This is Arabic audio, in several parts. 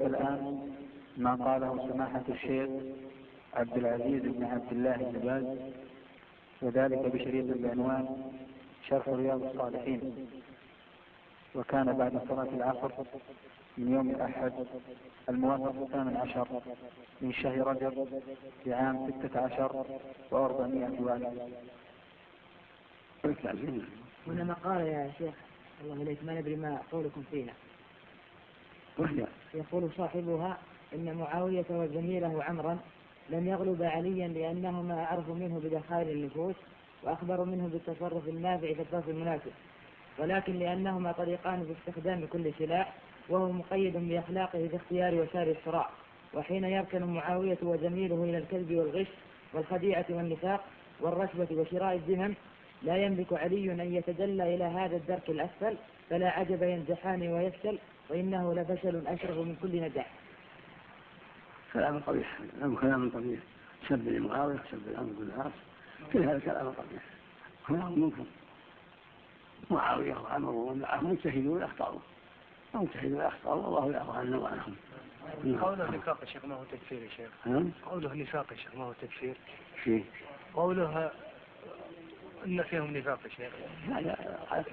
الآن ما قاله سماحة الشيخ عبد العزيز بن عبد الله بن باز وذلك بشريط بعنوان شرح رياض الصالحين. وكان بعد صلاة العصر من يوم الأحد الموافق الثامن عشر من شهر رجب لعام ستة عشر وأربعمائة وألف. هنا مقالة يا شيخ الله إليك ما ندري ما قولكم فيها يقول صاحبها إن معاوية وزميله عمرا لم يغلب عليا لأنهما أعرف منه بدخائل النفوس وأخبر منه بالتصرف النافع في الطرف المناسب ولكن لأنهما طريقان في استخدام كل سلاح وهو مقيد بأخلاقه في اختيار وسائل الصراع. وحين يركن معاوية وزميله إلى الكذب والغش والخديعة والنفاق والرشوة وشراء الذمم لا يملك علي أن يتدلى إلى هذا الدرك الأسفل فلا عجب ينجحان ويفشل وإنه لفشل أشرف من كل نجاح. كلام قبيح كلام قبيح. سب لمعاوية سب الأمر بن العاص. كل هذا كلام قبيح. كلام منكر. معاوية وعمر ومعه مجتهدون أخطأوا مجتهدون أخطأوا والله يعفو عنا وعنهم. قوله نفاق يا شيخ ما هو تكفير يا شيخ؟ قوله نفاق يا شيخ ما هو تكفير قوله إن فيهم نفاق يا شيخ. هذا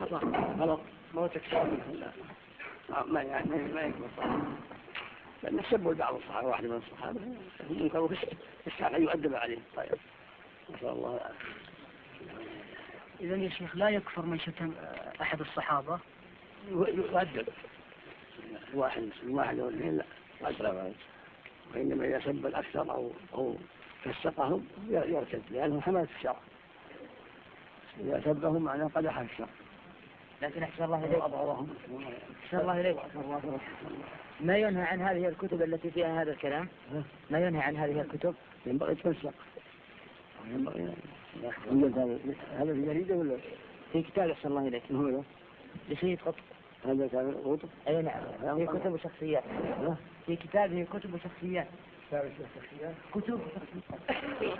خطأ غلط ما هو تكفير ما يعني ما يكبر لأن سبوا بعض الصحابة واحد من الصحابة. منكر الشرع يؤدب عليه. طيب. نسأل الله. العافية إذا يا شيخ لا يكفر من شتم أحد الصحابة؟ يؤدب. واحد واحد أو اثنين لا. يؤدب وإنما إذا سب الأكثر أو أو فسقهم يرتد لأنه حماة الشرع. إذا سبهم معناه قدح الشرع لكن أحسن الله إليك. أحسن الله إليك. ما ينهى عن هذه الكتب التي فيها هذا الكلام؟ ما ينهى عن هذه الكتب؟ ينبغي تفسق. ينبغي. هذا في جريدة ولا؟ في كتاب أحسن الله إليك. هو لسيد قطب. هذا كان قطب؟ أي نعم. في كتب وشخصيات. في كتابه كتب وشخصيات. كتاب الشخصيات كتب. وشخصيات